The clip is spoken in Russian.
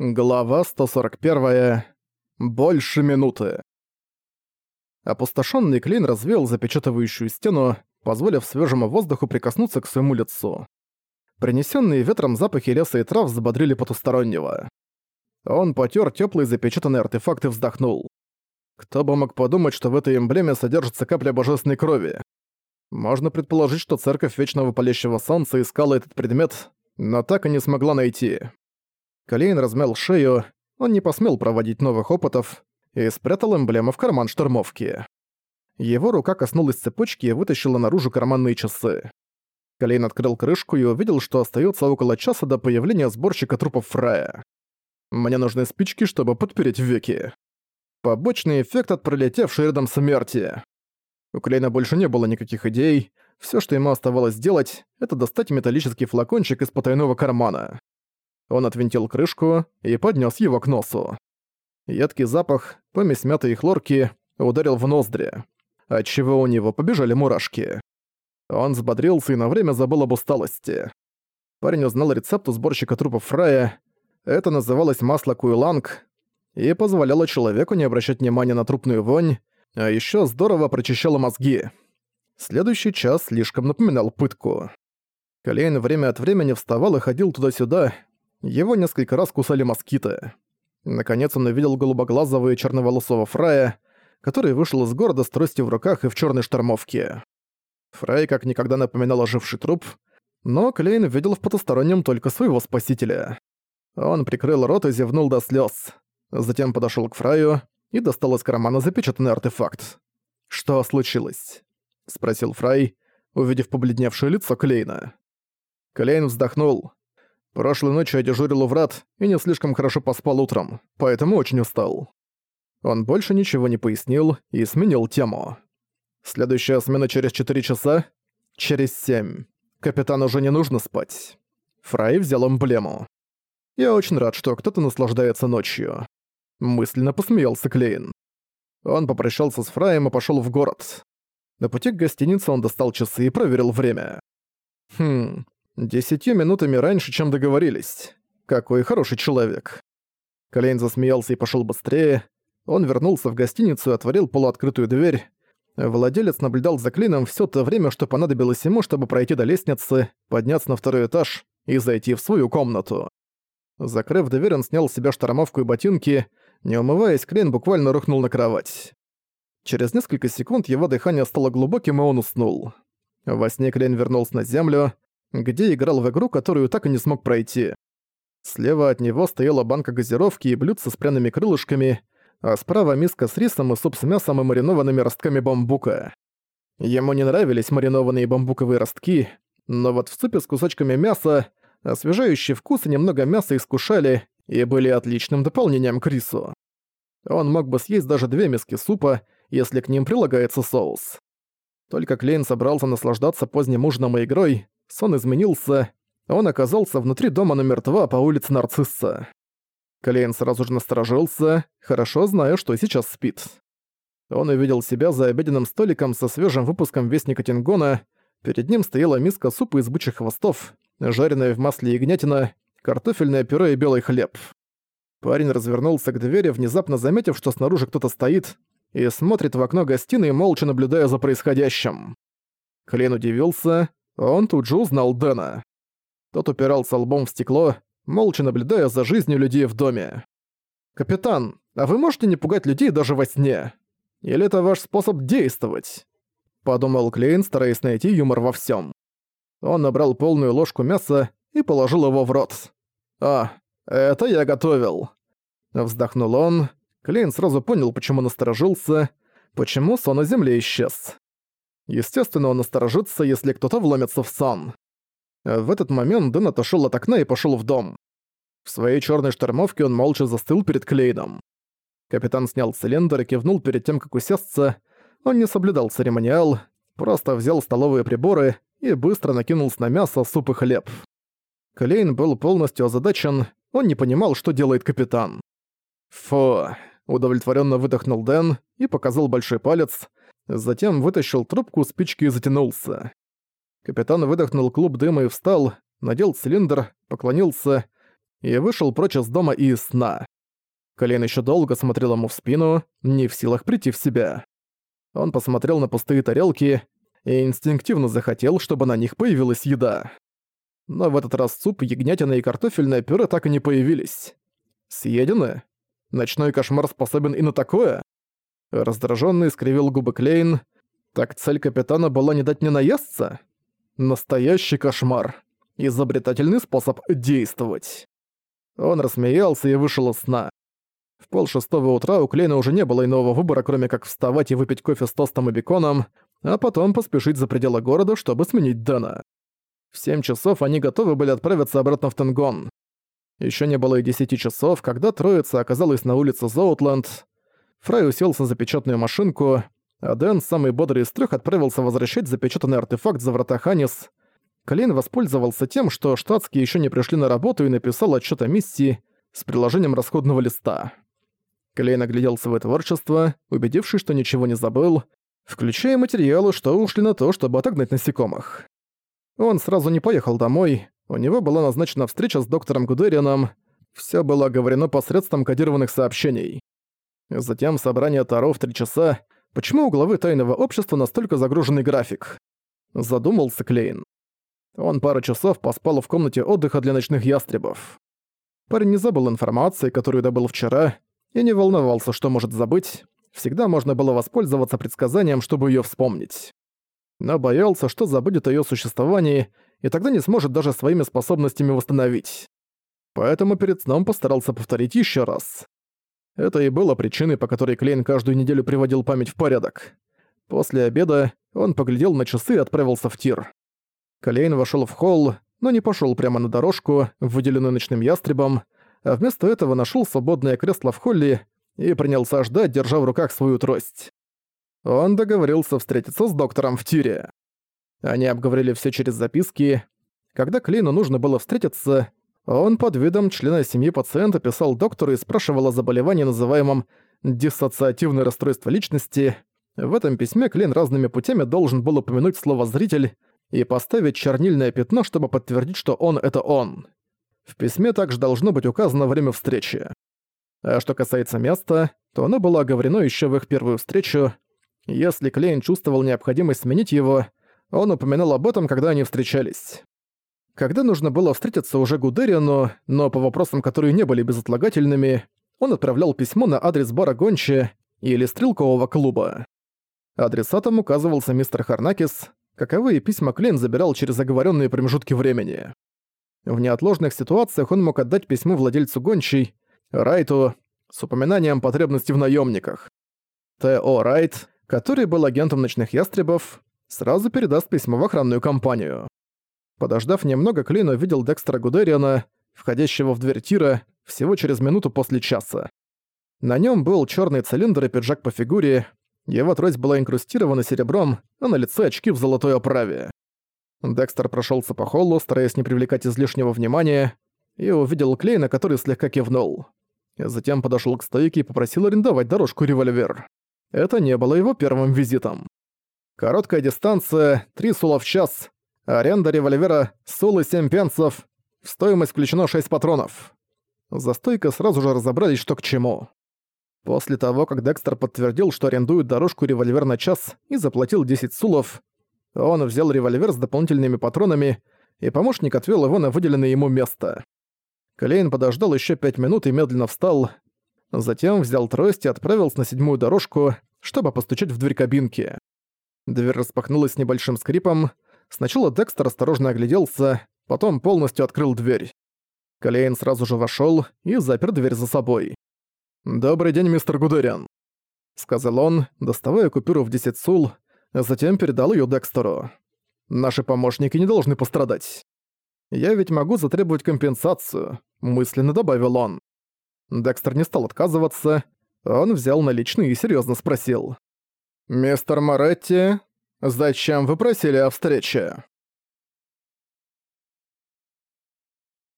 Глава 141. Больше минуты. Опустошенный клин развеял запечатывающую стену, позволив свежему воздуху прикоснуться к своему лицу. Принесенные ветром запахи леса и трав забодрили потустороннего. Он потер теплый запечатанный артефакт и вздохнул. Кто бы мог подумать, что в этой эмблеме содержится капля божественной крови. Можно предположить, что церковь Вечного Палящего Солнца искала этот предмет, но так и не смогла найти. Калейн размял шею, он не посмел проводить новых опытов и спрятал эмблему в карман штормовки. Его рука коснулась цепочки и вытащила наружу карманные часы. Калейн открыл крышку и увидел, что остается около часа до появления сборщика трупов Фрая. «Мне нужны спички, чтобы подпереть веки». Побочный эффект от пролетевшей рядом смерти. У Клейна больше не было никаких идей, все, что ему оставалось сделать, это достать металлический флакончик из потайного кармана. Он отвинтил крышку и поднес его к носу. Едкий запах, помесь мяты и хлорки, ударил в ноздри, отчего у него побежали мурашки. Он взбодрился и на время забыл об усталости. Парень узнал рецепт у сборщика трупов Фрая. Это называлось масло куйланг и позволяло человеку не обращать внимания на трупную вонь, а еще здорово прочищало мозги. Следующий час слишком напоминал пытку. Колейн время от времени вставал и ходил туда-сюда, его несколько раз кусали москиты. Наконец он увидел голубоглазого и черноволосого Фрая, который вышел из города с тростью в руках и в черной штормовке. Фрай как никогда напоминал оживший труп, но Клейн видел в потустороннем только своего спасителя. Он прикрыл рот и зевнул до слез. Затем подошел к Фраю и достал из кармана запечатанный артефакт. «Что случилось?» — спросил Фрай, увидев побледневшее лицо Клейна. Клейн вздохнул. Прошлой ночью я дежурил у врат и не слишком хорошо поспал утром, поэтому очень устал. Он больше ничего не пояснил и сменил тему. Следующая смена через 4 часа? Через 7. Капитану уже не нужно спать. Фрай взял эмблему. Я очень рад, что кто-то наслаждается ночью. Мысленно посмеялся Клейн. Он попрощался с Фраем и пошёл в город. На пути к гостинице он достал часы и проверил время. Хм, Десятью минутами раньше, чем договорились. Какой хороший человек. Колейн засмеялся и пошел быстрее. Он вернулся в гостиницу и отворил полуоткрытую дверь. Владелец наблюдал за Клином все то время, что понадобилось ему, чтобы пройти до лестницы, подняться на второй этаж и зайти в свою комнату. Закрыв дверь, он снял с себя штормовку и ботинки. Не умываясь, Клейн буквально рухнул на кровать. Через несколько секунд его дыхание стало глубоким, и он уснул. Во сне Клейн вернулся на землю где играл в игру, которую так и не смог пройти. Слева от него стояла банка газировки и блюдце с пряными крылышками, а справа миска с рисом и суп с мясом и маринованными ростками бамбука. Ему не нравились маринованные бамбуковые ростки, но вот в супе с кусочками мяса освежающий вкус и немного мяса искушали и были отличным дополнением к рису. Он мог бы съесть даже две миски супа, если к ним прилагается соус. Только Клейн собрался наслаждаться поздним ужином и игрой, сон изменился, он оказался внутри дома номер два по улице Нарцисса. Клейн сразу же насторожился, хорошо зная, что сейчас спит. Он увидел себя за обеденным столиком со свежим выпуском Вестника Тингона, перед ним стояла миска супа из бычьих хвостов, жареная в масле ягнятина, картофельное пюре и белый хлеб. Парень развернулся к двери, внезапно заметив, что снаружи кто-то стоит, и смотрит в окно гостиной, молча наблюдая за происходящим. Клейн удивился, он тут же узнал Дэна. Тот упирался лбом в стекло, молча наблюдая за жизнью людей в доме. «Капитан, а вы можете не пугать людей даже во сне? Или это ваш способ действовать?» Подумал Клейн, стараясь найти юмор во всем. Он набрал полную ложку мяса и положил его в рот. «А, это я готовил!» Вздохнул он. Клейн сразу понял, почему насторожился, почему сон на земле исчез. Естественно, он насторожится, если кто-то вломится в сон. В этот момент Дэн отошёл от окна и пошёл в дом. В своей чёрной штормовке он молча застыл перед Клейном. Капитан снял цилиндр и кивнул перед тем, как усесться. Он не соблюдал церемониал, просто взял столовые приборы и быстро накинулся на мясо, суп и хлеб. Клейн был полностью озадачен, он не понимал, что делает капитан. «Фу», — удовлетворённо выдохнул Дэн и показал большой палец, Затем вытащил трубку, спички и затянулся. Капитан выдохнул клуб дыма и встал, надел цилиндр, поклонился и вышел прочь из дома и из сна. Клейн еще долго смотрел ему в спину, не в силах прийти в себя. Он посмотрел на пустые тарелки и инстинктивно захотел, чтобы на них появилась еда. Но в этот раз суп, ягнятина и картофельное пюре так и не появились. Съедены? Ночной кошмар способен и на такое? Раздражённый скривил губы Клейн. Так цель капитана была не дать мне наесться? Настоящий кошмар. Изобретательный способ действовать. Он рассмеялся и вышел из сна. В полшестого утра у Клейна уже не было иного выбора, кроме как вставать и выпить кофе с тостом и беконом, а потом поспешить за пределы города, чтобы сменить Дэна. В семь часов они готовы были отправиться обратно в Тенгон. Еще не было и десяти часов, когда троица оказалась на улице Зоутленд. Фрай уселся за печатную машинку, а Дэн, самый бодрый из трех, отправился возвращать запечатанный артефакт за врата Ханис. Клейн воспользовался тем, что штатские еще не пришли на работу и написал отчет о миссии с приложением расходного листа. Клейн оглядел свое творчество, убедившись, что ничего не забыл, включая материалы, что ушли на то, чтобы отогнать насекомых. Он сразу не поехал домой, у него была назначена встреча с доктором Гудерианом, все было оговорено посредством кодированных сообщений. Затем собрание Таро в три часа. Почему у главы тайного общества настолько загруженный график? Задумался Клейн. Он пару часов поспал в комнате отдыха для ночных ястребов. Парень не забыл информации, которую добыл вчера, и не волновался, что может забыть. Всегда можно было воспользоваться предсказанием, чтобы её вспомнить но боялся, что забудет о её существовании и тогда не сможет даже своими способностями восстановить. Поэтому перед сном постарался повторить ещё раз. Это и было причиной, по которой Клейн каждую неделю приводил память в порядок. После обеда он поглядел на часы и отправился в тир. Клейн вошёл в холл, но не пошёл прямо на дорожку, выделенную ночным ястребом, а вместо этого нашёл свободное кресло в холле и принялся ждать, держа в руках свою трость. Он договорился встретиться с доктором в тире. Они обговорили все через записки. Когда Клейну нужно было встретиться, он под видом члена семьи пациента писал доктору и спрашивал о заболевании, называемом диссоциативное расстройство личности. В этом письме Клейн разными путями должен был упомянуть слово «зритель» и поставить чернильное пятно, чтобы подтвердить, что он — это он. В письме также должно быть указано время встречи. А что касается места, то оно было оговорено еще в их первую встречу — если Клейн чувствовал необходимость сменить его, он упоминал об этом, когда они встречались. Когда нужно было встретиться уже Гудерину, но по вопросам, которые не были безотлагательными, он отправлял письмо на адрес бара Гончи или стрелкового клуба. Адресатом указывался мистер Харнакис, каковые письма Клейн забирал через оговоренные промежутки времени. В неотложных ситуациях он мог отдать письмо владельцу Гончей, Райту, с упоминанием потребности в наемниках. Т.О. Райт который был агентом ночных ястребов, сразу передаст письмо в охранную компанию. Подождав немного, Клейн увидел Декстера Гудериана, входящего в дверь тира, всего через минуту после часа. На нем был черный цилиндр и пиджак по фигуре, его трость была инкрустирована серебром, а на лице очки в золотой оправе. Декстер прошелся по холлу, стараясь не привлекать излишнего внимания, и увидел Клейна, который слегка кивнул. Затем подошел к стойке и попросил арендовать дорожку револьвер. Это не было его первым визитом. Короткая дистанция, 3 сула в час, аренда револьвера, сулы 7 пенсов, в стоимость включено 6 патронов. За стойкой сразу же разобрались, что к чему. После того, как Декстер подтвердил, что арендует дорожку револьвер на час и заплатил 10 сулов, он взял револьвер с дополнительными патронами, и помощник отвел его на выделенное ему место. Клейн подождал еще пять минут и медленно встал, Затем взял трость и отправился на седьмую дорожку, чтобы постучать в дверь кабинки. Дверь распахнулась с небольшим скрипом. Сначала Декстер осторожно огляделся, потом полностью открыл дверь. Калейн сразу же вошёл и запер дверь за собой. «Добрый день, мистер Гудериан», — сказал он, доставая купюру в 10 сул, а затем передал её Декстеру. «Наши помощники не должны пострадать. Я ведь могу затребовать компенсацию», — мысленно добавил он. Декстер не стал отказываться. Он взял наличные и серьезно спросил. «Мистер Моретти, зачем вы просили о встрече?»